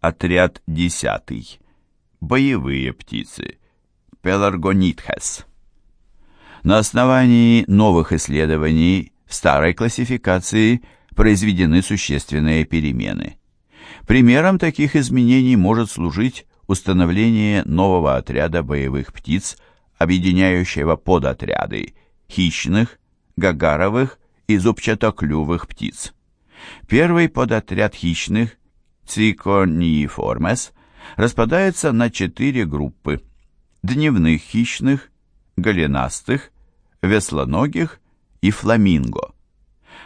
Отряд 10. Боевые птицы. Пеларгонитхес. На основании новых исследований в старой классификации произведены существенные перемены. Примером таких изменений может служить установление нового отряда боевых птиц, объединяющего подотряды хищных, гагаровых и зубчатоклювых птиц. Первый подотряд хищных циконииформес распадается на четыре группы – дневных хищных, голенастых, веслоногих и фламинго.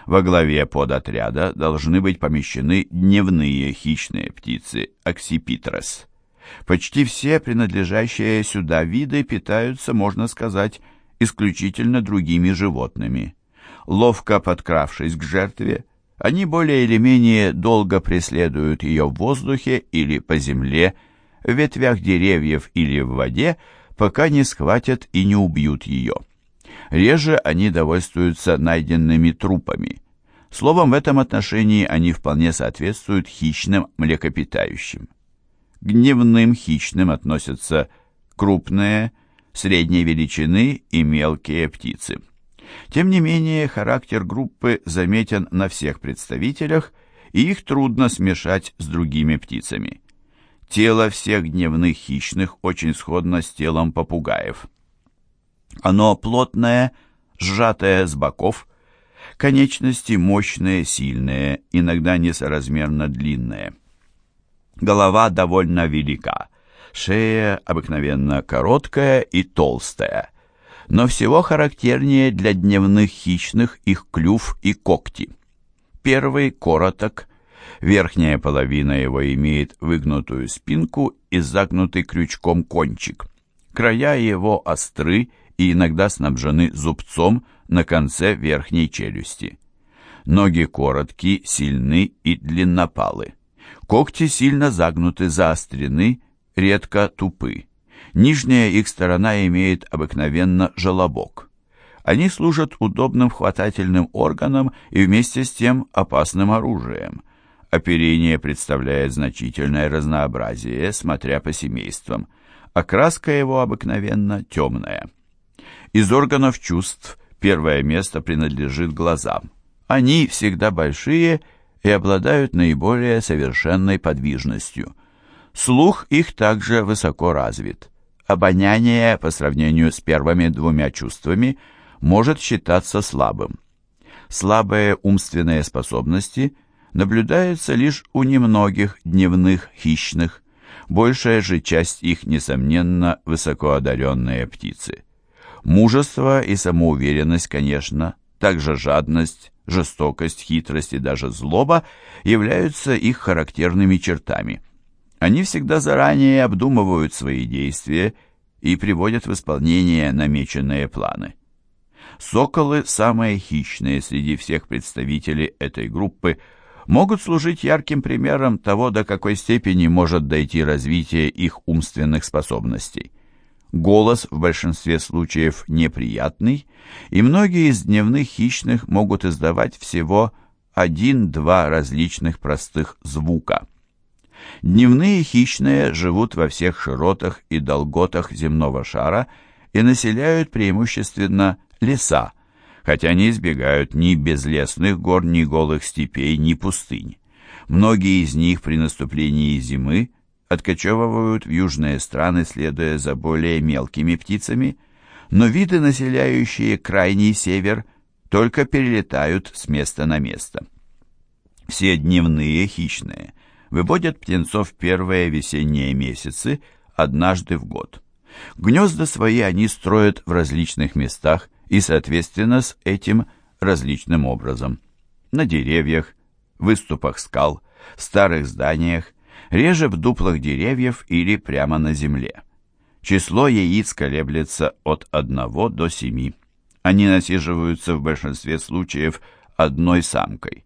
Во главе подотряда должны быть помещены дневные хищные птицы оксипитрес. Почти все принадлежащие сюда виды питаются, можно сказать, исключительно другими животными. Ловко подкравшись к жертве, они более или менее долго преследуют ее в воздухе или по земле, в ветвях деревьев или в воде, пока не схватят и не убьют ее. Реже они довольствуются найденными трупами. Словом, в этом отношении они вполне соответствуют хищным млекопитающим. К дневным хищным относятся крупные, средней величины и мелкие птицы. Тем не менее, характер группы заметен на всех представителях, и их трудно смешать с другими птицами. Тело всех дневных хищных очень сходно с телом попугаев. Оно плотное, сжатое с боков, конечности мощные, сильные, иногда несоразмерно длинные. Голова довольно велика, шея обыкновенно короткая и толстая, но всего характернее для дневных хищных их клюв и когти. Первый короток, верхняя половина его имеет выгнутую спинку и загнутый крючком кончик. Края его остры и иногда снабжены зубцом на конце верхней челюсти. Ноги короткие, сильны и длиннопалы. Когти сильно загнуты, заострены, редко тупы. Нижняя их сторона имеет обыкновенно желобок. Они служат удобным хватательным органом и вместе с тем опасным оружием. Оперение представляет значительное разнообразие, смотря по семействам. Окраска его обыкновенно темная. Из органов чувств первое место принадлежит глазам. Они всегда большие и обладают наиболее совершенной подвижностью. Слух их также высоко развит обоняние по сравнению с первыми двумя чувствами может считаться слабым. Слабые умственные способности наблюдаются лишь у немногих дневных хищных, большая же часть их, несомненно, высокоодаренные птицы. Мужество и самоуверенность, конечно, также жадность, жестокость, хитрость и даже злоба являются их характерными чертами – они всегда заранее обдумывают свои действия и приводят в исполнение намеченные планы. Соколы, самые хищные среди всех представителей этой группы, могут служить ярким примером того, до какой степени может дойти развитие их умственных способностей. Голос в большинстве случаев неприятный, и многие из дневных хищных могут издавать всего один-два различных простых звука. Дневные хищные живут во всех широтах и долготах земного шара и населяют преимущественно леса, хотя не избегают ни безлесных гор, ни голых степей, ни пустынь. Многие из них при наступлении зимы откочевывают в южные страны, следуя за более мелкими птицами, но виды, населяющие крайний север, только перелетают с места на место. Все дневные хищные – выводят птенцов первые весенние месяцы однажды в год. Гнезда свои они строят в различных местах и, соответственно, с этим различным образом. На деревьях, выступах скал, в старых зданиях, реже в дуплах деревьев или прямо на земле. Число яиц колеблется от 1 до 7. Они насиживаются в большинстве случаев одной самкой.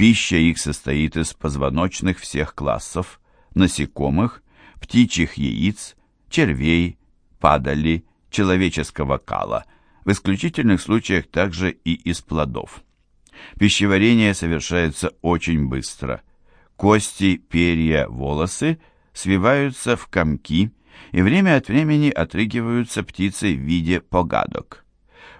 Пища их состоит из позвоночных всех классов, насекомых, птичьих яиц, червей, падали, человеческого кала, в исключительных случаях также и из плодов. Пищеварение совершается очень быстро. Кости, перья, волосы свиваются в комки и время от времени отрыгиваются птицы в виде погадок.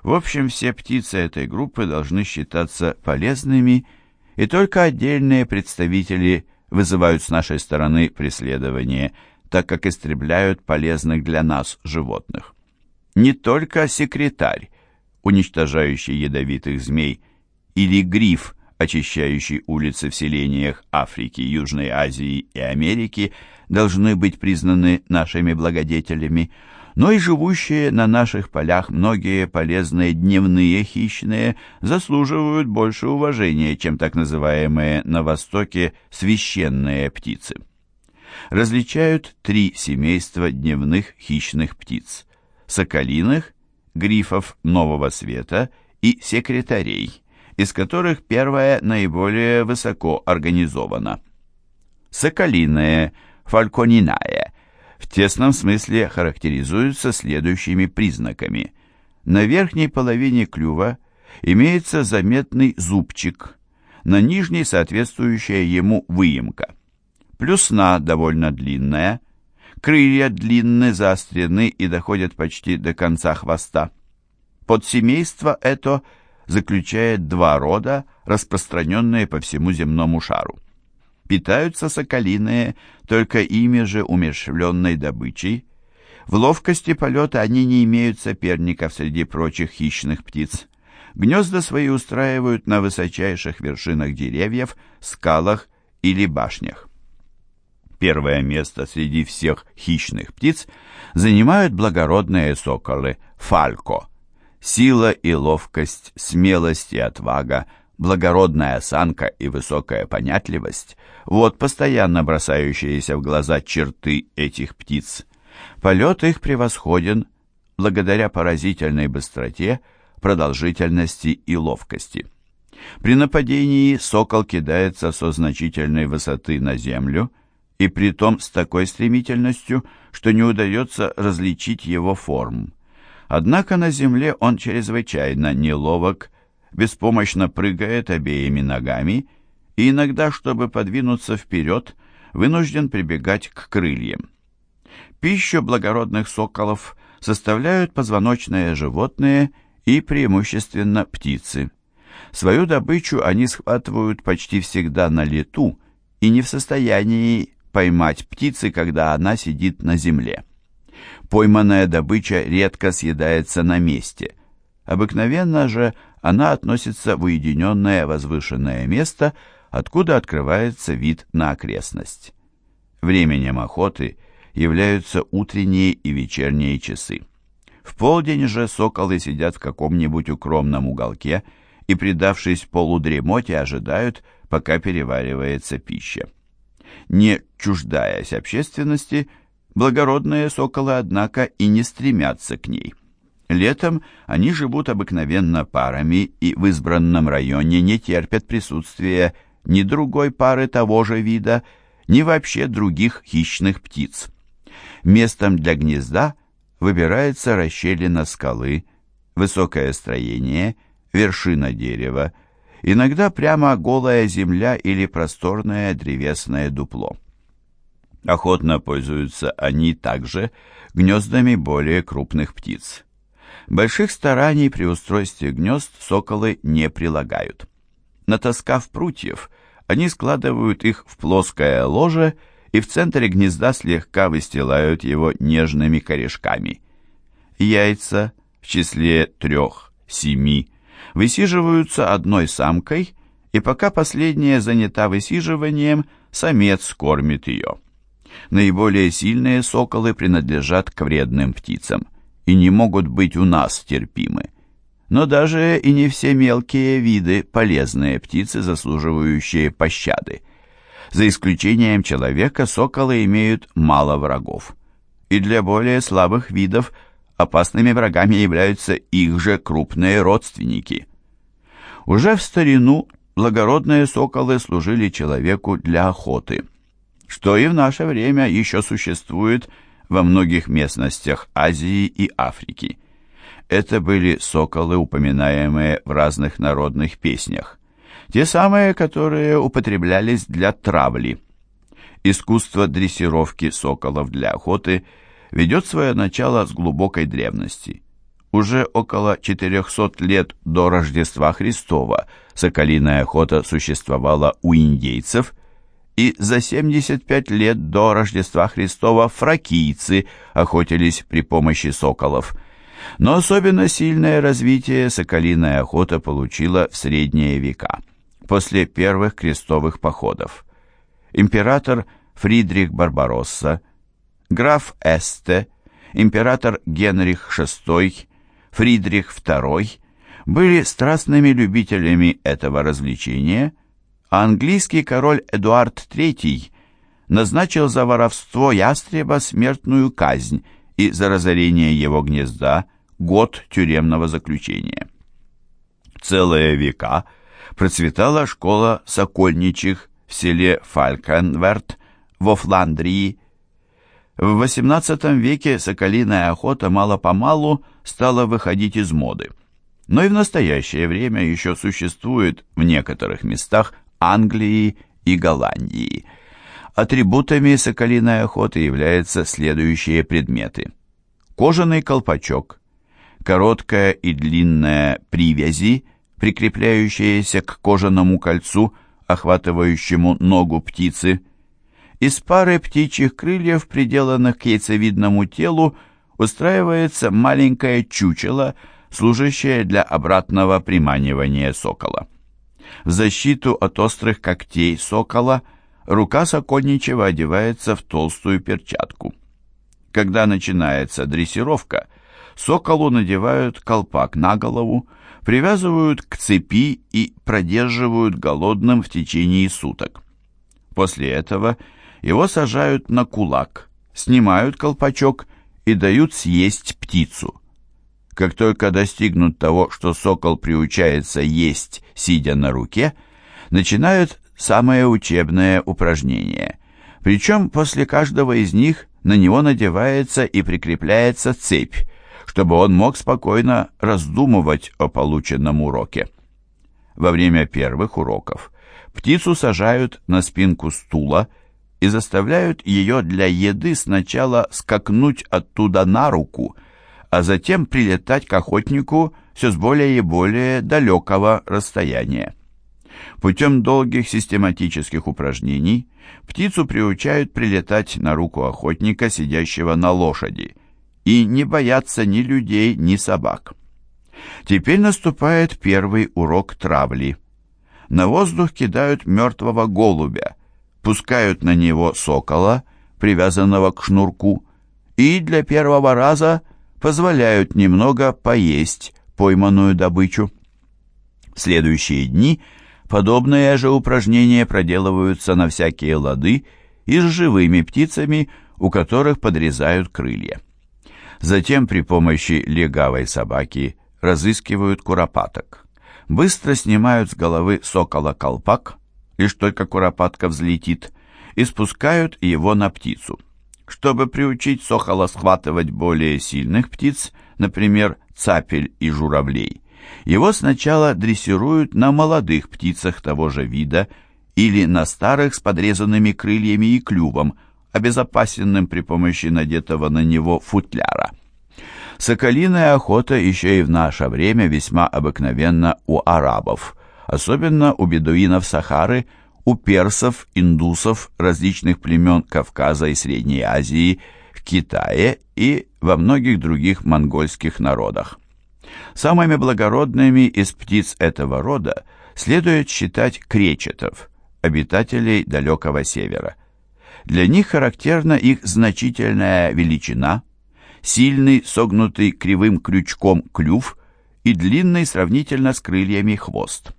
В общем, все птицы этой группы должны считаться полезными, и только отдельные представители вызывают с нашей стороны преследование, так как истребляют полезных для нас животных. Не только секретарь, уничтожающий ядовитых змей, или гриф, очищающий улицы в селениях Африки, Южной Азии и Америки, должны быть признаны нашими благодетелями, но и живущие на наших полях многие полезные дневные хищные заслуживают больше уважения, чем так называемые на Востоке священные птицы. Различают три семейства дневных хищных птиц – соколиных, грифов нового света и секретарей, из которых первая наиболее высоко организована. Соколиные, фалькониная, в тесном смысле характеризуются следующими признаками. На верхней половине клюва имеется заметный зубчик, на нижней соответствующая ему выемка. Плюсна довольно длинная, крылья длинны, заострены и доходят почти до конца хвоста. Подсемейство это заключает два рода, распространенные по всему земному шару. Питаются соколиные только ими же умершвленной добычей. В ловкости полета они не имеют соперников среди прочих хищных птиц. Гнезда свои устраивают на высочайших вершинах деревьев, скалах или башнях. Первое место среди всех хищных птиц занимают благородные соколы – фалько. Сила и ловкость, смелость и отвага – благородная осанка и высокая понятливость – вот постоянно бросающиеся в глаза черты этих птиц. Полет их превосходен благодаря поразительной быстроте, продолжительности и ловкости. При нападении сокол кидается со значительной высоты на землю, и притом с такой стремительностью, что не удается различить его форм. Однако на земле он чрезвычайно неловок беспомощно прыгает обеими ногами и иногда, чтобы подвинуться вперед, вынужден прибегать к крыльям. Пищу благородных соколов составляют позвоночные животные и преимущественно птицы. Свою добычу они схватывают почти всегда на лету и не в состоянии поймать птицы, когда она сидит на земле. Пойманная добыча редко съедается на месте. Обыкновенно же она относится в уединенное возвышенное место, откуда открывается вид на окрестность. Временем охоты являются утренние и вечерние часы. В полдень же соколы сидят в каком-нибудь укромном уголке и, предавшись полудремоте, ожидают, пока переваривается пища. Не чуждаясь общественности, благородные соколы, однако, и не стремятся к ней. Летом они живут обыкновенно парами и в избранном районе не терпят присутствия ни другой пары того же вида, ни вообще других хищных птиц. Местом для гнезда выбирается расщелина скалы, высокое строение, вершина дерева, иногда прямо голая земля или просторное древесное дупло. Охотно пользуются они также гнездами более крупных птиц. Больших стараний при устройстве гнезд соколы не прилагают. Натаскав прутьев, они складывают их в плоское ложе и в центре гнезда слегка выстилают его нежными корешками. Яйца в числе трех-семи высиживаются одной самкой, и пока последняя занята высиживанием, самец кормит ее. Наиболее сильные соколы принадлежат к вредным птицам – и не могут быть у нас терпимы. Но даже и не все мелкие виды полезные птицы, заслуживающие пощады. За исключением человека соколы имеют мало врагов. И для более слабых видов опасными врагами являются их же крупные родственники. Уже в старину благородные соколы служили человеку для охоты, что и в наше время еще существует – во многих местностях Азии и Африки. Это были соколы, упоминаемые в разных народных песнях. те самые, которые употреблялись для травли. Искусство дрессировки соколов для охоты ведет свое начало с глубокой древности. Уже около 400 лет до Рождества Христова соколиная охота существовала у индейцев, и за 75 лет до Рождества Христова фракийцы охотились при помощи соколов. Но особенно сильное развитие соколиная охота получила в средние века, после первых крестовых походов. Император Фридрих Барбаросса, граф Эсте, император Генрих VI, Фридрих II были страстными любителями этого развлечения, а английский король Эдуард III назначил за воровство ястреба смертную казнь и за разорение его гнезда год тюремного заключения. Целые века процветала школа сокольничьих в селе Фалькенверт во Фландрии. В XVIII веке соколиная охота мало-помалу стала выходить из моды. Но и в настоящее время еще существует в некоторых местах Англии и Голландии. Атрибутами соколиной охоты являются следующие предметы. Кожаный колпачок, короткая и длинная привязи, прикрепляющиеся к кожаному кольцу, охватывающему ногу птицы. Из пары птичьих крыльев, приделанных к яйцевидному телу, устраивается маленькое чучело, служащее для обратного приманивания сокола. В защиту от острых когтей сокола рука сокольничего одевается в толстую перчатку. Когда начинается дрессировка, соколу надевают колпак на голову, привязывают к цепи и продерживают голодным в течение суток. После этого его сажают на кулак, снимают колпачок и дают съесть птицу. Как только достигнут того, что сокол приучается есть, сидя на руке, начинают самое учебное упражнение. Причем после каждого из них на него надевается и прикрепляется цепь, чтобы он мог спокойно раздумывать о полученном уроке. Во время первых уроков птицу сажают на спинку стула и заставляют ее для еды сначала скакнуть оттуда на руку – а затем прилетать к охотнику все с более и более далекого расстояния. Путем долгих систематических упражнений птицу приучают прилетать на руку охотника, сидящего на лошади, и не бояться ни людей, ни собак. Теперь наступает первый урок травли. На воздух кидают мертвого голубя, пускают на него сокола, привязанного к шнурку, и для первого раза позволяют немного поесть пойманную добычу. В следующие дни подобные же упражнения проделываются на всякие лады и с живыми птицами, у которых подрезают крылья. Затем при помощи легавой собаки разыскивают куропаток. Быстро снимают с головы сокола колпак, лишь только куропатка взлетит, и спускают его на птицу. Чтобы приучить сокола схватывать более сильных птиц, например, цапель и журавлей, его сначала дрессируют на молодых птицах того же вида или на старых с подрезанными крыльями и клювом, обезопасенным при помощи надетого на него футляра. Соколиная охота еще и в наше время весьма обыкновенна у арабов, особенно у бедуинов Сахары – у персов, индусов, различных племен Кавказа и Средней Азии, в Китае и во многих других монгольских народах. Самыми благородными из птиц этого рода следует считать кречетов, обитателей далекого севера. Для них характерна их значительная величина, сильный, согнутый кривым крючком клюв и длинный сравнительно с крыльями хвост.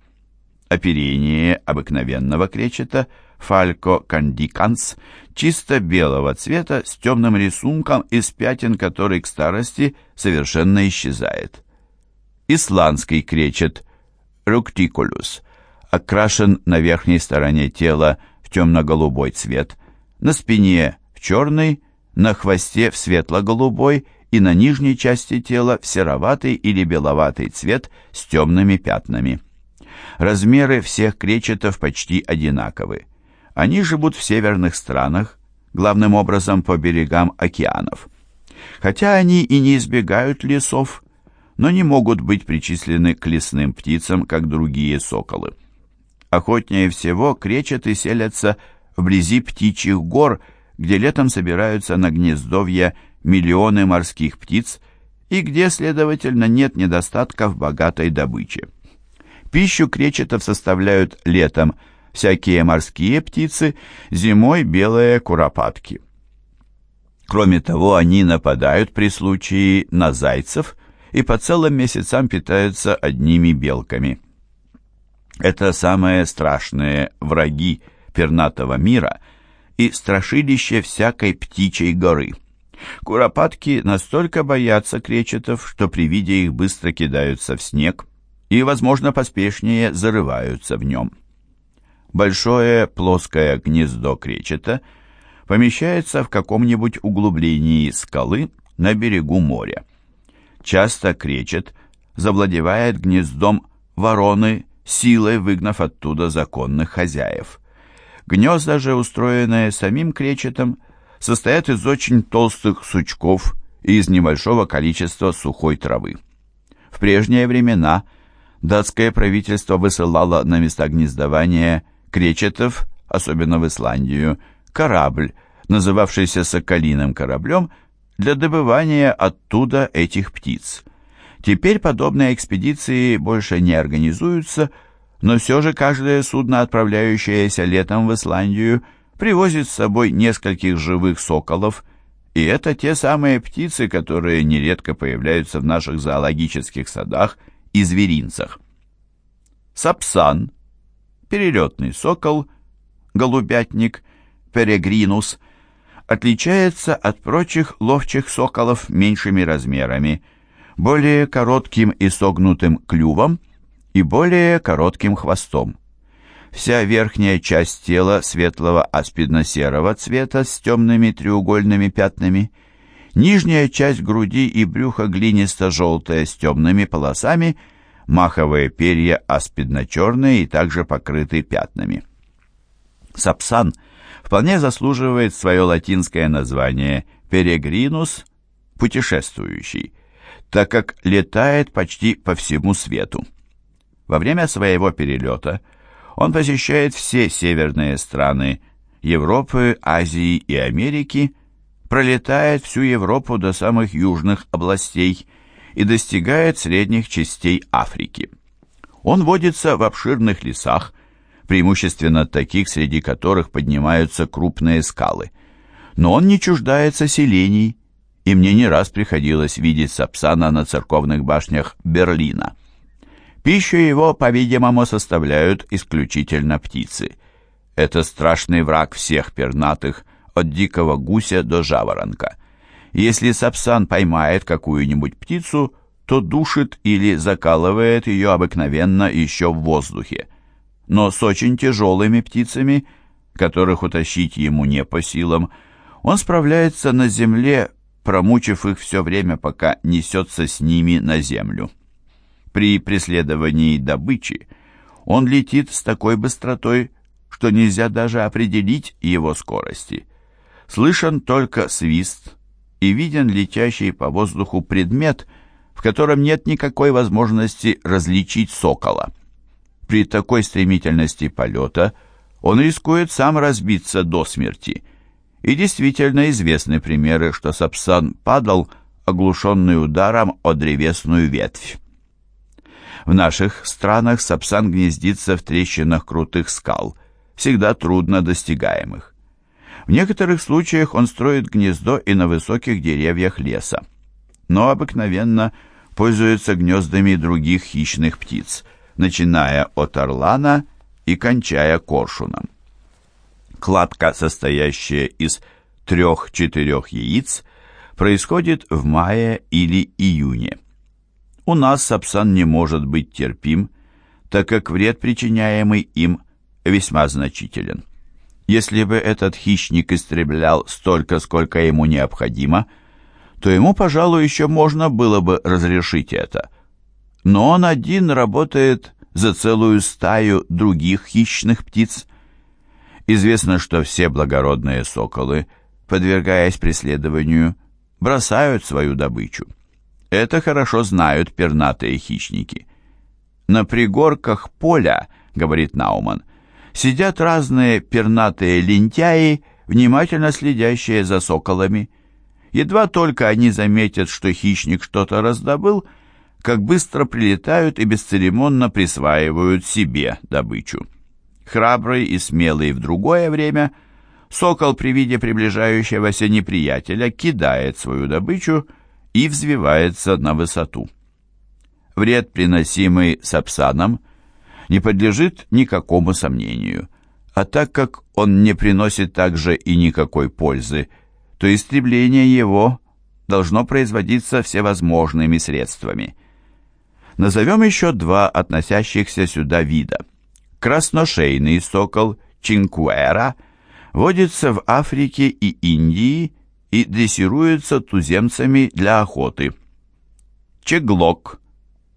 Оперение обыкновенного кречета фалько кандиканс чисто белого цвета с темным рисунком из пятен, который к старости совершенно исчезает. Исландский кречет руктикулюс окрашен на верхней стороне тела в темно-голубой цвет, на спине в черный, на хвосте в светло-голубой и на нижней части тела в сероватый или беловатый цвет с темными пятнами. Размеры всех кречетов почти одинаковы. Они живут в северных странах, главным образом по берегам океанов. Хотя они и не избегают лесов, но не могут быть причислены к лесным птицам, как другие соколы. Охотнее всего кречеты селятся вблизи птичьих гор, где летом собираются на гнездовья миллионы морских птиц и где, следовательно, нет недостатка в богатой добыче. Пищу кречетов составляют летом всякие морские птицы, зимой белые куропатки. Кроме того, они нападают при случае на зайцев и по целым месяцам питаются одними белками. Это самые страшные враги пернатого мира и страшилище всякой птичьей горы. Куропатки настолько боятся кречетов, что при виде их быстро кидаются в снег и, возможно, поспешнее зарываются в нем. Большое плоское гнездо кречета помещается в каком-нибудь углублении скалы на берегу моря. Часто кречет завладевает гнездом вороны, силой выгнав оттуда законных хозяев. Гнезда же, устроенные самим кречетом, состоят из очень толстых сучков и из небольшого количества сухой травы. В прежние времена датское правительство высылало на места гнездования кречетов, особенно в Исландию, корабль, называвшийся «Соколиным кораблем», для добывания оттуда этих птиц. Теперь подобные экспедиции больше не организуются, но все же каждое судно, отправляющееся летом в Исландию, привозит с собой нескольких живых соколов, и это те самые птицы, которые нередко появляются в наших зоологических садах и зверинцах. Сапсан, перелетный сокол, голубятник, перегринус, отличается от прочих ловчих соколов меньшими размерами, более коротким и согнутым клювом и более коротким хвостом. Вся верхняя часть тела светлого аспидно-серого цвета с темными треугольными пятнами, нижняя часть груди и брюха глинисто-желтая с темными полосами, маховые перья аспидно-черные и также покрыты пятнами. Сапсан вполне заслуживает свое латинское название «перегринус» – «путешествующий», так как летает почти по всему свету. Во время своего перелета – он посещает все северные страны Европы, Азии и Америки, пролетает всю Европу до самых южных областей и достигает средних частей Африки. Он водится в обширных лесах, преимущественно таких, среди которых поднимаются крупные скалы. Но он не чуждается селений, и мне не раз приходилось видеть Сапсана на церковных башнях Берлина. Пищу его, по-видимому, составляют исключительно птицы. Это страшный враг всех пернатых, от дикого гуся до жаворонка. Если сапсан поймает какую-нибудь птицу, то душит или закалывает ее обыкновенно еще в воздухе. Но с очень тяжелыми птицами, которых утащить ему не по силам, он справляется на земле, промучив их все время, пока несется с ними на землю. При преследовании добычи он летит с такой быстротой, что нельзя даже определить его скорости. Слышен только свист и виден летящий по воздуху предмет, в котором нет никакой возможности различить сокола. При такой стремительности полета он рискует сам разбиться до смерти. И действительно известны примеры, что Сапсан падал, оглушенный ударом о древесную ветвь. В наших странах сапсан гнездится в трещинах крутых скал, всегда трудно достигаемых. В некоторых случаях он строит гнездо и на высоких деревьях леса, но обыкновенно пользуется гнездами других хищных птиц, начиная от орлана и кончая коршуном. Кладка, состоящая из трех-четырех яиц, происходит в мае или июне. У нас сапсан не может быть терпим, так как вред, причиняемый им, весьма значителен. Если бы этот хищник истреблял столько, сколько ему необходимо, то ему, пожалуй, еще можно было бы разрешить это. Но он один работает за целую стаю других хищных птиц. Известно, что все благородные соколы, подвергаясь преследованию, бросают свою добычу. Это хорошо знают пернатые хищники. На пригорках поля, говорит Науман, сидят разные пернатые лентяи, внимательно следящие за соколами. Едва только они заметят, что хищник что-то раздобыл, как быстро прилетают и бесцеремонно присваивают себе добычу. Храбрый и смелый в другое время, сокол при виде приближающегося неприятеля кидает свою добычу и взвивается на высоту. Вред, приносимый сапсаном, не подлежит никакому сомнению, а так как он не приносит также и никакой пользы, то истребление его должно производиться всевозможными средствами. Назовем еще два относящихся сюда вида. Красношейный сокол чинкуэра водится в Африке и Индии и дрессируется туземцами для охоты. Чеглок,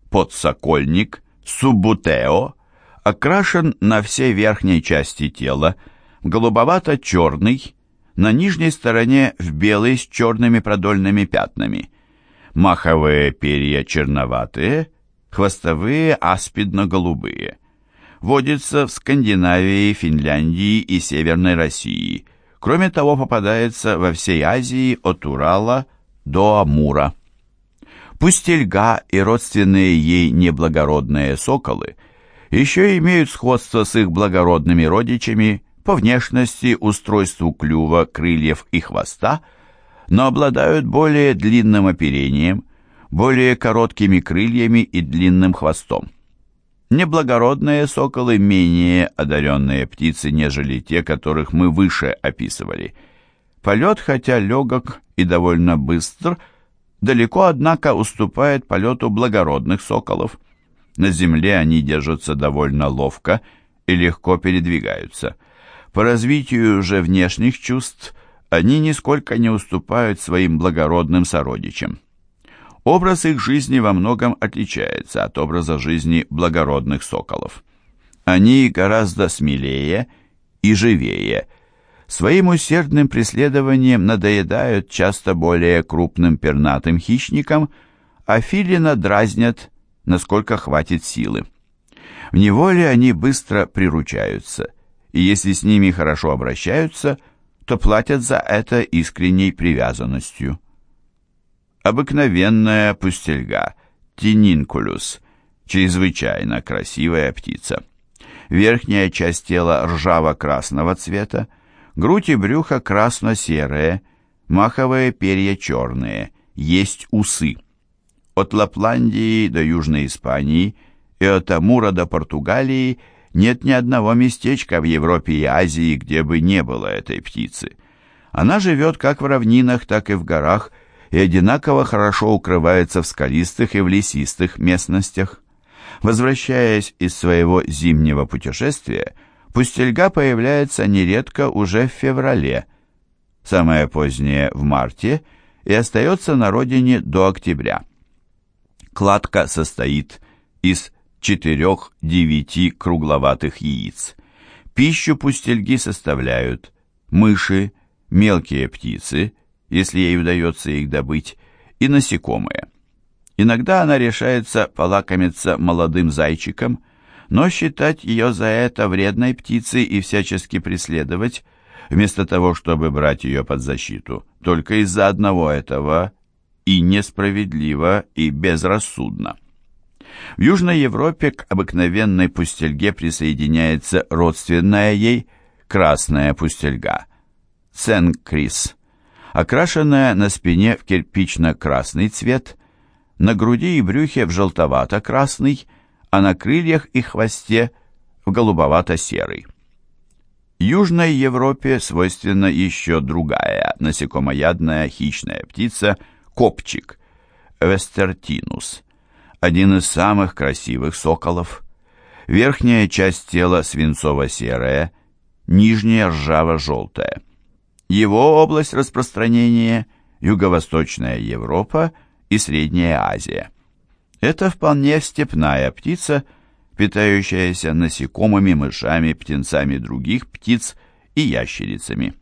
подсокольник, субутео окрашен на всей верхней части тела, голубовато-черный, на нижней стороне в белый с черными продольными пятнами. Маховые перья черноватые, хвостовые аспидно-голубые. Водится в Скандинавии, Финляндии и Северной России. Кроме того, попадается во всей Азии от Урала до Амура. Пустельга и родственные ей неблагородные соколы еще имеют сходство с их благородными родичами по внешности, устройству клюва, крыльев и хвоста, но обладают более длинным оперением, более короткими крыльями и длинным хвостом. Неблагородные соколы менее одаренные птицы, нежели те, которых мы выше описывали. Полет, хотя легок и довольно быстр, далеко, однако, уступает полету благородных соколов. На земле они держатся довольно ловко и легко передвигаются. По развитию же внешних чувств они нисколько не уступают своим благородным сородичам. Образ их жизни во многом отличается от образа жизни благородных соколов. Они гораздо смелее и живее. Своим усердным преследованием надоедают часто более крупным пернатым хищникам, а филина дразнят насколько хватит силы. В неволе они быстро приручаются, и если с ними хорошо обращаются, то платят за это искренней привязанностью. Обыкновенная пустельга, тининкулюс, чрезвычайно красивая птица. Верхняя часть тела ржаво-красного цвета, грудь и брюхо красно-серые, маховые перья черные, есть усы от Лапландии до Южной Испании и от Амура до Португалии нет ни одного местечка в Европе и Азии, где бы не было этой птицы. Она живет как в равнинах, так и в горах и одинаково хорошо укрывается в скалистых и в лесистых местностях. Возвращаясь из своего зимнего путешествия, пустельга появляется нередко уже в феврале, самое позднее в марте, и остается на родине до октября. Кладка состоит из четырех-девяти кругловатых яиц. Пищу пустельги составляют мыши, мелкие птицы, если ей удается их добыть, и насекомые. Иногда она решается полакомиться молодым зайчиком, но считать ее за это вредной птицей и всячески преследовать, вместо того, чтобы брать ее под защиту, только из-за одного этого и несправедливо, и безрассудно. В Южной Европе к обыкновенной пустельге присоединяется родственная ей красная пустельга – сенкрис, окрашенная на спине в кирпично-красный цвет, на груди и брюхе в желтовато-красный, а на крыльях и хвосте в голубовато-серый. Южной Европе свойственна еще другая насекомоядная хищная птица – копчик, Вестертинус, один из самых красивых соколов. Верхняя часть тела свинцово-серая, нижняя ржаво-желтая. Его область распространения – Юго-Восточная Европа и Средняя Азия. Это вполне степная птица, питающаяся насекомыми, мышами, птенцами других птиц и ящерицами.